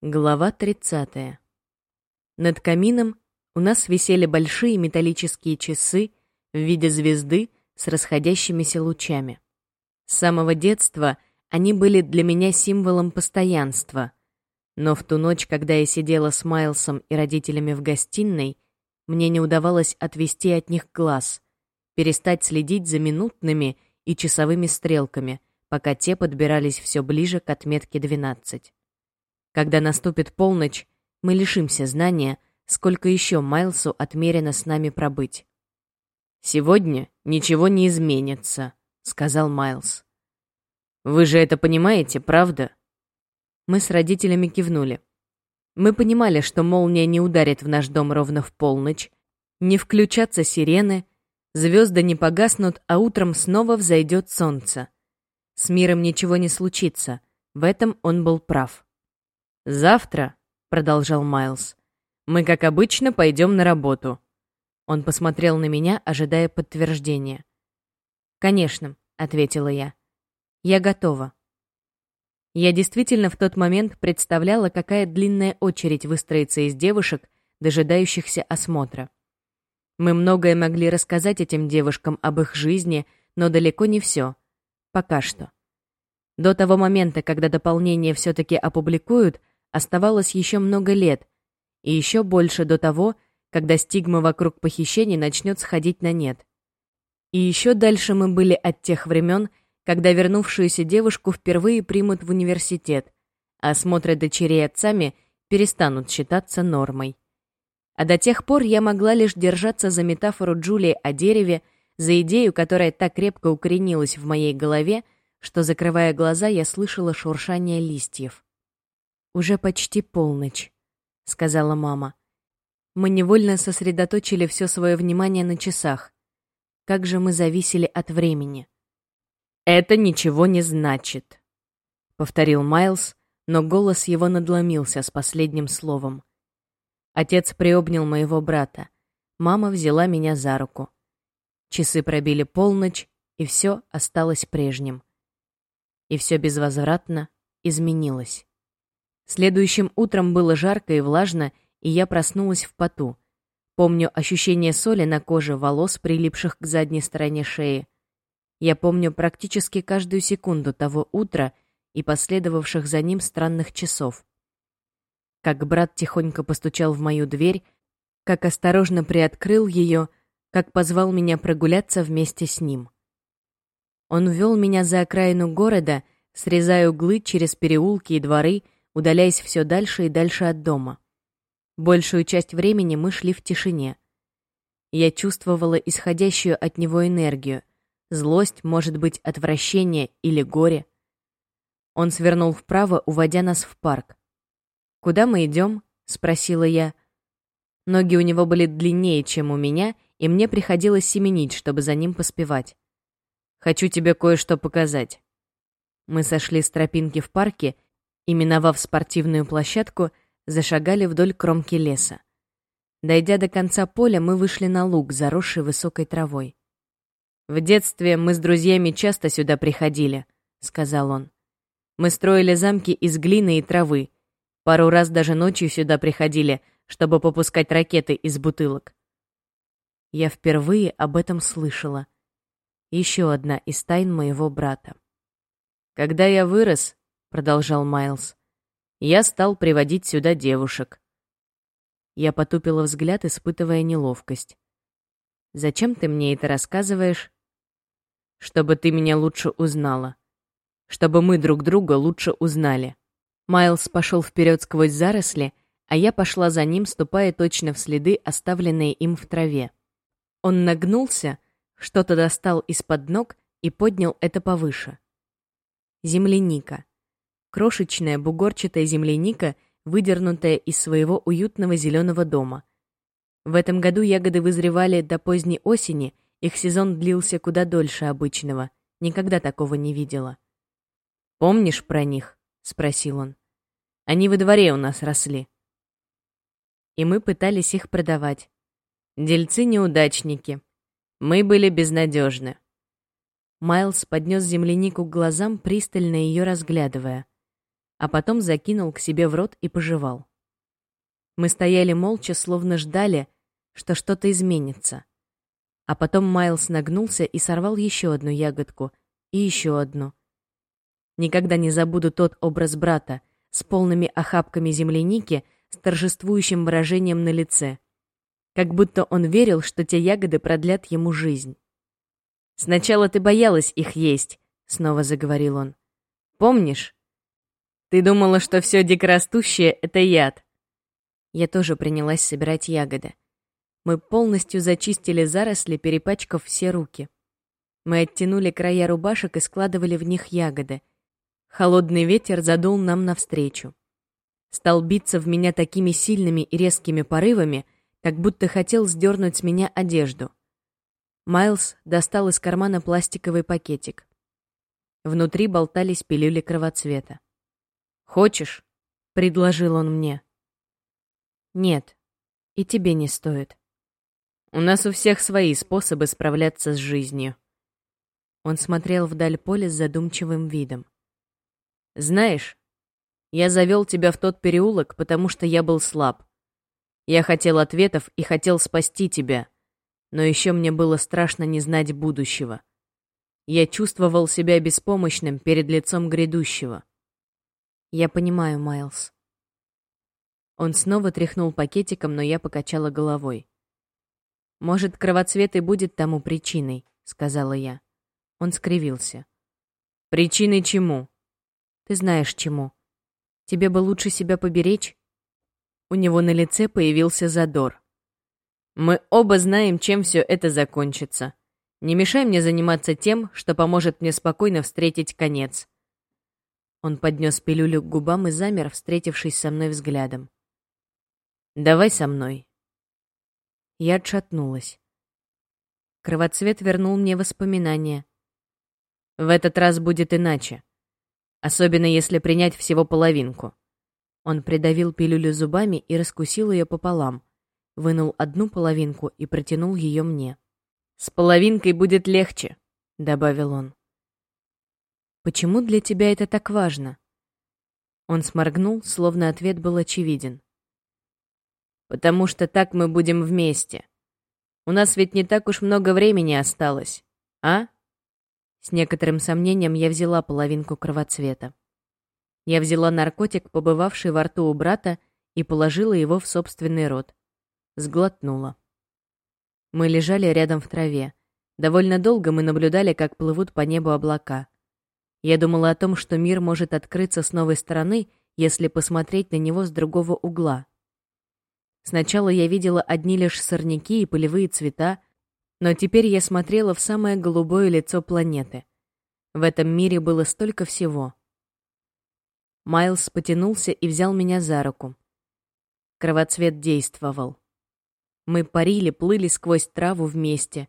Глава 30. Над камином у нас висели большие металлические часы в виде звезды с расходящимися лучами. С самого детства они были для меня символом постоянства. Но в ту ночь, когда я сидела с Майлсом и родителями в гостиной, мне не удавалось отвести от них глаз, перестать следить за минутными и часовыми стрелками, пока те подбирались все ближе к отметке 12. Когда наступит полночь, мы лишимся знания, сколько еще Майлсу отмерено с нами пробыть. «Сегодня ничего не изменится», — сказал Майлз. «Вы же это понимаете, правда?» Мы с родителями кивнули. Мы понимали, что молния не ударит в наш дом ровно в полночь, не включатся сирены, звезды не погаснут, а утром снова взойдет солнце. С миром ничего не случится, в этом он был прав. «Завтра», — продолжал Майлз, — «мы, как обычно, пойдем на работу». Он посмотрел на меня, ожидая подтверждения. «Конечно», — ответила я. «Я готова». Я действительно в тот момент представляла, какая длинная очередь выстроится из девушек, дожидающихся осмотра. Мы многое могли рассказать этим девушкам об их жизни, но далеко не все. Пока что. До того момента, когда дополнение все-таки опубликуют, оставалось еще много лет, и еще больше до того, когда стигма вокруг похищений начнет сходить на нет. И еще дальше мы были от тех времен, когда вернувшуюся девушку впервые примут в университет, а осмотры дочерей отцами перестанут считаться нормой. А до тех пор я могла лишь держаться за метафору Джулии о дереве, за идею, которая так крепко укоренилась в моей голове, что, закрывая глаза, я слышала шуршание листьев. «Уже почти полночь», — сказала мама. Мы невольно сосредоточили все свое внимание на часах. Как же мы зависели от времени. «Это ничего не значит», — повторил Майлз, но голос его надломился с последним словом. Отец приобнял моего брата. Мама взяла меня за руку. Часы пробили полночь, и все осталось прежним. И все безвозвратно изменилось. Следующим утром было жарко и влажно, и я проснулась в поту. Помню ощущение соли на коже, волос, прилипших к задней стороне шеи. Я помню практически каждую секунду того утра и последовавших за ним странных часов. Как брат тихонько постучал в мою дверь, как осторожно приоткрыл ее, как позвал меня прогуляться вместе с ним. Он ввел меня за окраину города, срезая углы через переулки и дворы, удаляясь все дальше и дальше от дома. Большую часть времени мы шли в тишине. Я чувствовала исходящую от него энергию. Злость, может быть, отвращение или горе. Он свернул вправо, уводя нас в парк. «Куда мы идем?» — спросила я. Ноги у него были длиннее, чем у меня, и мне приходилось семенить, чтобы за ним поспевать. «Хочу тебе кое-что показать». Мы сошли с тропинки в парке и, миновав спортивную площадку, зашагали вдоль кромки леса. Дойдя до конца поля, мы вышли на луг, заросший высокой травой. «В детстве мы с друзьями часто сюда приходили», — сказал он. «Мы строили замки из глины и травы. Пару раз даже ночью сюда приходили, чтобы попускать ракеты из бутылок». Я впервые об этом слышала. Еще одна из тайн моего брата. Когда я вырос, — продолжал Майлз. «Я стал приводить сюда девушек». Я потупила взгляд, испытывая неловкость. «Зачем ты мне это рассказываешь?» «Чтобы ты меня лучше узнала. Чтобы мы друг друга лучше узнали». Майлз пошел вперед сквозь заросли, а я пошла за ним, ступая точно в следы, оставленные им в траве. Он нагнулся, что-то достал из-под ног и поднял это повыше. Земляника. Крошечная бугорчатая земляника, выдернутая из своего уютного зеленого дома. В этом году ягоды вызревали до поздней осени, их сезон длился куда дольше обычного. Никогда такого не видела. «Помнишь про них?» — спросил он. «Они во дворе у нас росли». И мы пытались их продавать. Дельцы-неудачники. Мы были безнадежны. Майлз поднес землянику к глазам, пристально ее разглядывая. А потом закинул к себе в рот и пожевал. Мы стояли молча, словно ждали, что что-то изменится. А потом Майлз нагнулся и сорвал еще одну ягодку, и еще одну. Никогда не забуду тот образ брата с полными охапками земляники, с торжествующим выражением на лице. Как будто он верил, что те ягоды продлят ему жизнь. «Сначала ты боялась их есть», — снова заговорил он. «Помнишь? Ты думала, что все дикорастущее — это яд». Я тоже принялась собирать ягоды. Мы полностью зачистили заросли, перепачкав все руки. Мы оттянули края рубашек и складывали в них ягоды. Холодный ветер задул нам навстречу. Стал биться в меня такими сильными и резкими порывами, как будто хотел сдернуть с меня одежду. Майлз достал из кармана пластиковый пакетик. Внутри болтались пилюли кровоцвета. «Хочешь?» — предложил он мне. «Нет, и тебе не стоит. У нас у всех свои способы справляться с жизнью. Он смотрел вдаль поля с задумчивым видом. Знаешь, я завел тебя в тот переулок, потому что я был слаб. Я хотел ответов и хотел спасти тебя, но еще мне было страшно не знать будущего. Я чувствовал себя беспомощным перед лицом грядущего. Я понимаю, Майлз. Он снова тряхнул пакетиком, но я покачала головой. «Может, кровоцвет и будет тому причиной», — сказала я. Он скривился. «Причиной чему?» «Ты знаешь, чему. Тебе бы лучше себя поберечь?» У него на лице появился задор. «Мы оба знаем, чем все это закончится. Не мешай мне заниматься тем, что поможет мне спокойно встретить конец». Он поднес пилюлю к губам и замер, встретившись со мной взглядом. «Давай со мной», я отшатнулась. Кровоцвет вернул мне воспоминания. В этот раз будет иначе. Особенно если принять всего половинку. Он придавил пилюлю зубами и раскусил ее пополам. Вынул одну половинку и протянул ее мне. «С половинкой будет легче», — добавил он. «Почему для тебя это так важно?» Он сморгнул, словно ответ был очевиден. Потому что так мы будем вместе. У нас ведь не так уж много времени осталось, а? С некоторым сомнением я взяла половинку кровоцвета. Я взяла наркотик, побывавший во рту у брата, и положила его в собственный рот. Сглотнула. Мы лежали рядом в траве. Довольно долго мы наблюдали, как плывут по небу облака. Я думала о том, что мир может открыться с новой стороны, если посмотреть на него с другого угла. Сначала я видела одни лишь сорняки и полевые цвета, но теперь я смотрела в самое голубое лицо планеты. В этом мире было столько всего. Майлз потянулся и взял меня за руку. Кровоцвет действовал. Мы парили, плыли сквозь траву вместе.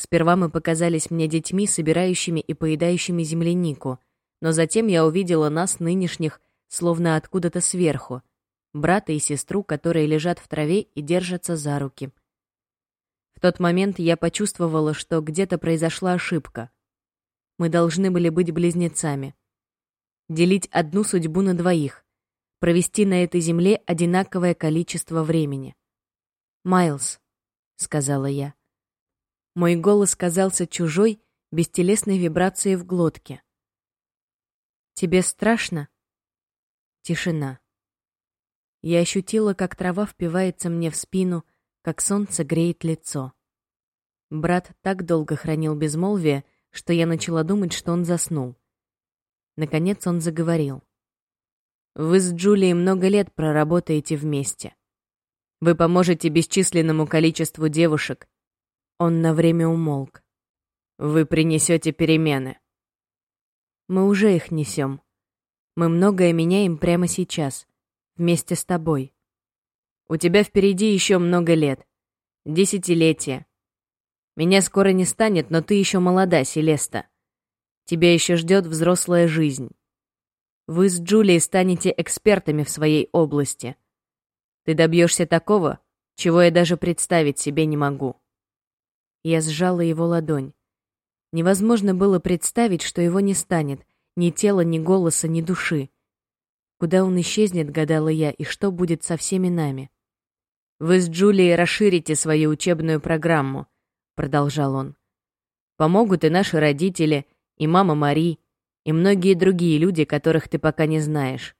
Сперва мы показались мне детьми, собирающими и поедающими землянику, но затем я увидела нас, нынешних, словно откуда-то сверху — брата и сестру, которые лежат в траве и держатся за руки. В тот момент я почувствовала, что где-то произошла ошибка. Мы должны были быть близнецами. Делить одну судьбу на двоих. Провести на этой земле одинаковое количество времени. «Майлз», — сказала я. Мой голос казался чужой, бестелесной вибрацией в глотке. «Тебе страшно?» Тишина. Я ощутила, как трава впивается мне в спину, как солнце греет лицо. Брат так долго хранил безмолвие, что я начала думать, что он заснул. Наконец он заговорил. «Вы с Джулией много лет проработаете вместе. Вы поможете бесчисленному количеству девушек». Он на время умолк. «Вы принесете перемены». «Мы уже их несем. Мы многое меняем прямо сейчас вместе с тобой. У тебя впереди еще много лет. Десятилетия. Меня скоро не станет, но ты еще молода, Селеста. Тебя еще ждет взрослая жизнь. Вы с Джулией станете экспертами в своей области. Ты добьешься такого, чего я даже представить себе не могу. Я сжала его ладонь. Невозможно было представить, что его не станет, ни тела, ни голоса, ни души. Куда он исчезнет, гадала я, и что будет со всеми нами? «Вы с Джулией расширите свою учебную программу», — продолжал он. «Помогут и наши родители, и мама Мари, и многие другие люди, которых ты пока не знаешь.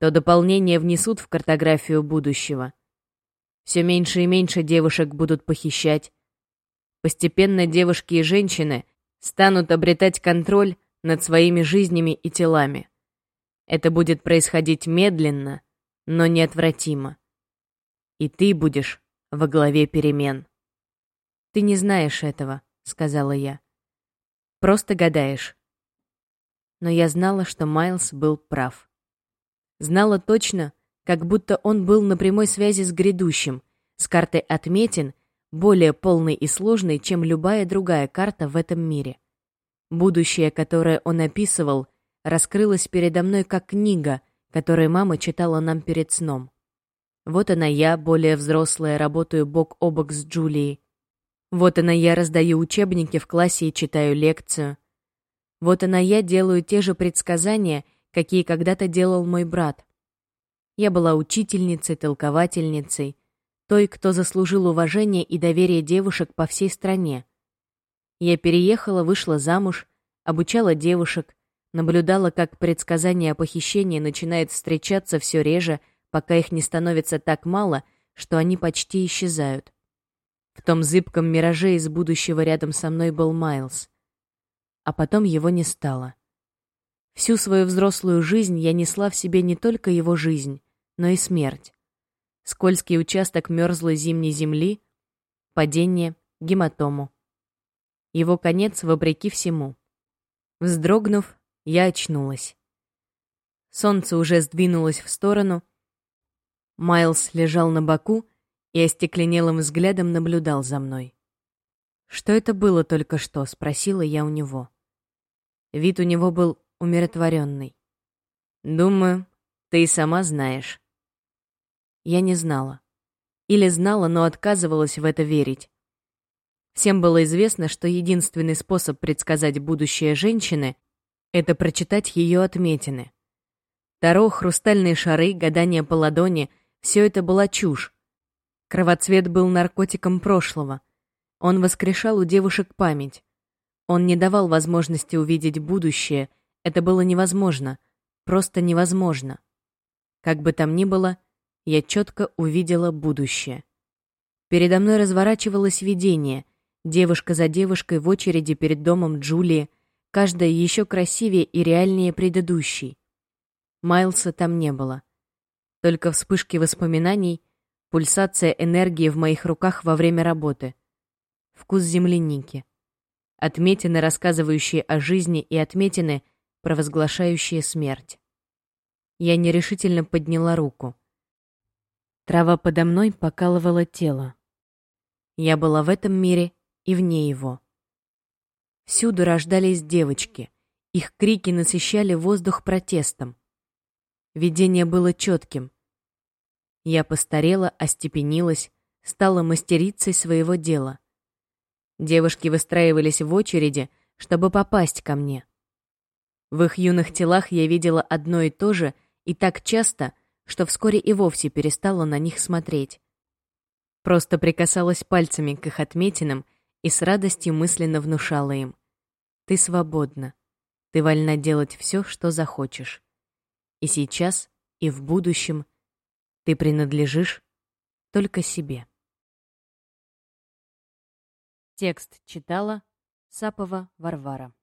То дополнение внесут в картографию будущего. Все меньше и меньше девушек будут похищать. Постепенно девушки и женщины станут обретать контроль над своими жизнями и телами. Это будет происходить медленно, но неотвратимо. И ты будешь во главе перемен. «Ты не знаешь этого», — сказала я. «Просто гадаешь». Но я знала, что Майлз был прав. Знала точно, как будто он был на прямой связи с грядущим, с картой отметин, более полной и сложной, чем любая другая карта в этом мире. Будущее, которое он описывал, раскрылось передо мной как книга, которую мама читала нам перед сном. Вот она я, более взрослая, работаю бок о бок с Джулией. Вот она я, раздаю учебники в классе и читаю лекцию. Вот она я, делаю те же предсказания, какие когда-то делал мой брат. Я была учительницей, толковательницей, той, кто заслужил уважение и доверие девушек по всей стране. Я переехала, вышла замуж, обучала девушек, наблюдала, как предсказание о похищении начинает встречаться все реже, пока их не становится так мало, что они почти исчезают. В том зыбком мираже из будущего рядом со мной был Майлз. А потом его не стало. Всю свою взрослую жизнь я несла в себе не только его жизнь, но и смерть. Скользкий участок мерзлой зимней земли, падение, гематому. Его конец вопреки всему. Вздрогнув, я очнулась. Солнце уже сдвинулось в сторону. Майлз лежал на боку и остекленелым взглядом наблюдал за мной. «Что это было только что?» — спросила я у него. Вид у него был умиротворенный. «Думаю, ты и сама знаешь». Я не знала. Или знала, но отказывалась в это верить. Всем было известно, что единственный способ предсказать будущее женщины — это прочитать ее отметины. Таро, хрустальные шары, гадания по ладони — все это была чушь. Кровоцвет был наркотиком прошлого. Он воскрешал у девушек память. Он не давал возможности увидеть будущее. Это было невозможно. Просто невозможно. Как бы там ни было, я четко увидела будущее. Передо мной разворачивалось видение — Девушка за девушкой в очереди перед домом Джулии, каждая еще красивее и реальнее предыдущей. Майлса там не было. Только вспышки воспоминаний, пульсация энергии в моих руках во время работы. Вкус земляники. Отметины, рассказывающие о жизни, и отметины, провозглашающие смерть. Я нерешительно подняла руку. Трава подо мной покалывала тело. Я была в этом мире и вне его. Всюду рождались девочки. Их крики насыщали воздух протестом. Видение было четким. Я постарела, остепенилась, стала мастерицей своего дела. Девушки выстраивались в очереди, чтобы попасть ко мне. В их юных телах я видела одно и то же, и так часто, что вскоре и вовсе перестала на них смотреть. Просто прикасалась пальцами к их отметинам и с радостью мысленно внушала им. «Ты свободна. Ты вольна делать все, что захочешь. И сейчас, и в будущем ты принадлежишь только себе». Текст читала Сапова Варвара.